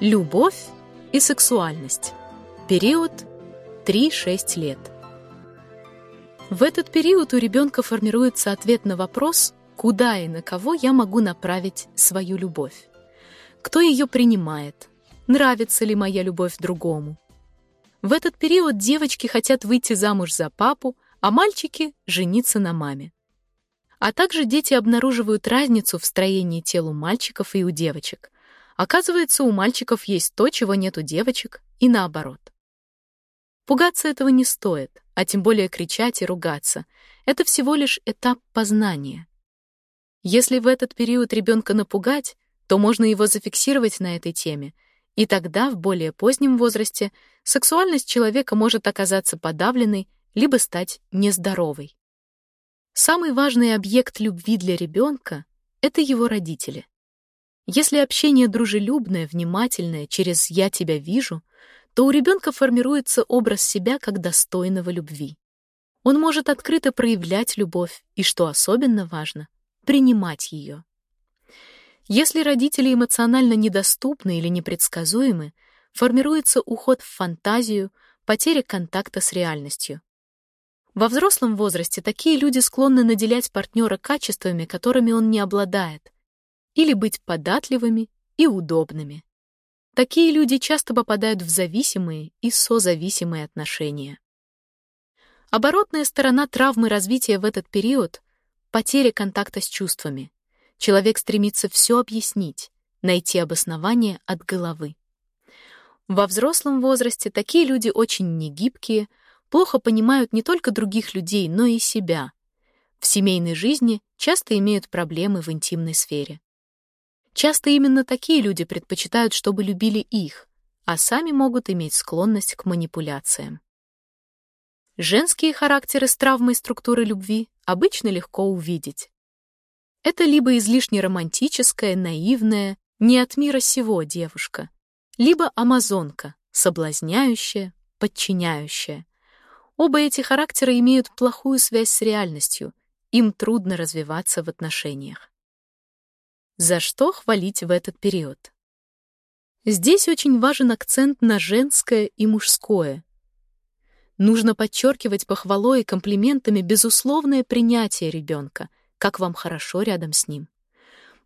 Любовь и сексуальность. Период 3-6 лет. В этот период у ребенка формируется ответ на вопрос, куда и на кого я могу направить свою любовь. Кто ее принимает? Нравится ли моя любовь другому? В этот период девочки хотят выйти замуж за папу, а мальчики — жениться на маме. А также дети обнаруживают разницу в строении тел у мальчиков и у девочек — Оказывается, у мальчиков есть то, чего нет у девочек, и наоборот. Пугаться этого не стоит, а тем более кричать и ругаться. Это всего лишь этап познания. Если в этот период ребенка напугать, то можно его зафиксировать на этой теме, и тогда в более позднем возрасте сексуальность человека может оказаться подавленной либо стать нездоровой. Самый важный объект любви для ребенка — это его родители. Если общение дружелюбное, внимательное, через «я тебя вижу», то у ребенка формируется образ себя как достойного любви. Он может открыто проявлять любовь и, что особенно важно, принимать ее. Если родители эмоционально недоступны или непредсказуемы, формируется уход в фантазию, потеря контакта с реальностью. Во взрослом возрасте такие люди склонны наделять партнера качествами, которыми он не обладает, или быть податливыми и удобными. Такие люди часто попадают в зависимые и созависимые отношения. Оборотная сторона травмы развития в этот период — потеря контакта с чувствами. Человек стремится все объяснить, найти обоснование от головы. Во взрослом возрасте такие люди очень негибкие, плохо понимают не только других людей, но и себя. В семейной жизни часто имеют проблемы в интимной сфере. Часто именно такие люди предпочитают, чтобы любили их, а сами могут иметь склонность к манипуляциям. Женские характеры с травмой структуры любви обычно легко увидеть. Это либо излишне романтическая, наивная, не от мира сего девушка, либо амазонка, соблазняющая, подчиняющая. Оба эти характера имеют плохую связь с реальностью, им трудно развиваться в отношениях. За что хвалить в этот период? Здесь очень важен акцент на женское и мужское. Нужно подчеркивать похвалой и комплиментами безусловное принятие ребенка, как вам хорошо рядом с ним.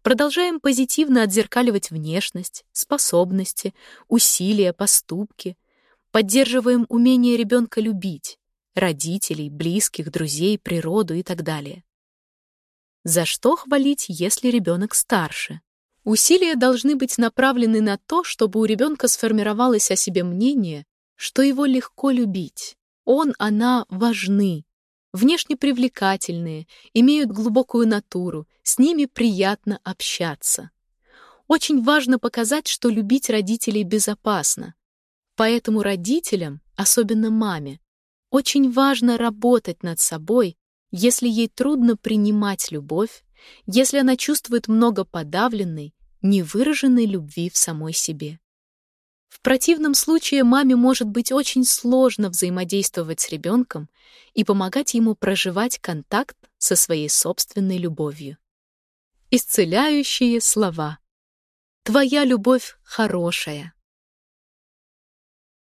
Продолжаем позитивно отзеркаливать внешность, способности, усилия, поступки. Поддерживаем умение ребенка любить, родителей, близких, друзей, природу и так далее. За что хвалить, если ребенок старше? Усилия должны быть направлены на то, чтобы у ребенка сформировалось о себе мнение, что его легко любить. Он, она важны, внешне привлекательные, имеют глубокую натуру, с ними приятно общаться. Очень важно показать, что любить родителей безопасно. Поэтому родителям, особенно маме, очень важно работать над собой если ей трудно принимать любовь, если она чувствует много подавленной, невыраженной любви в самой себе. В противном случае маме может быть очень сложно взаимодействовать с ребенком и помогать ему проживать контакт со своей собственной любовью. Исцеляющие слова. Твоя любовь хорошая.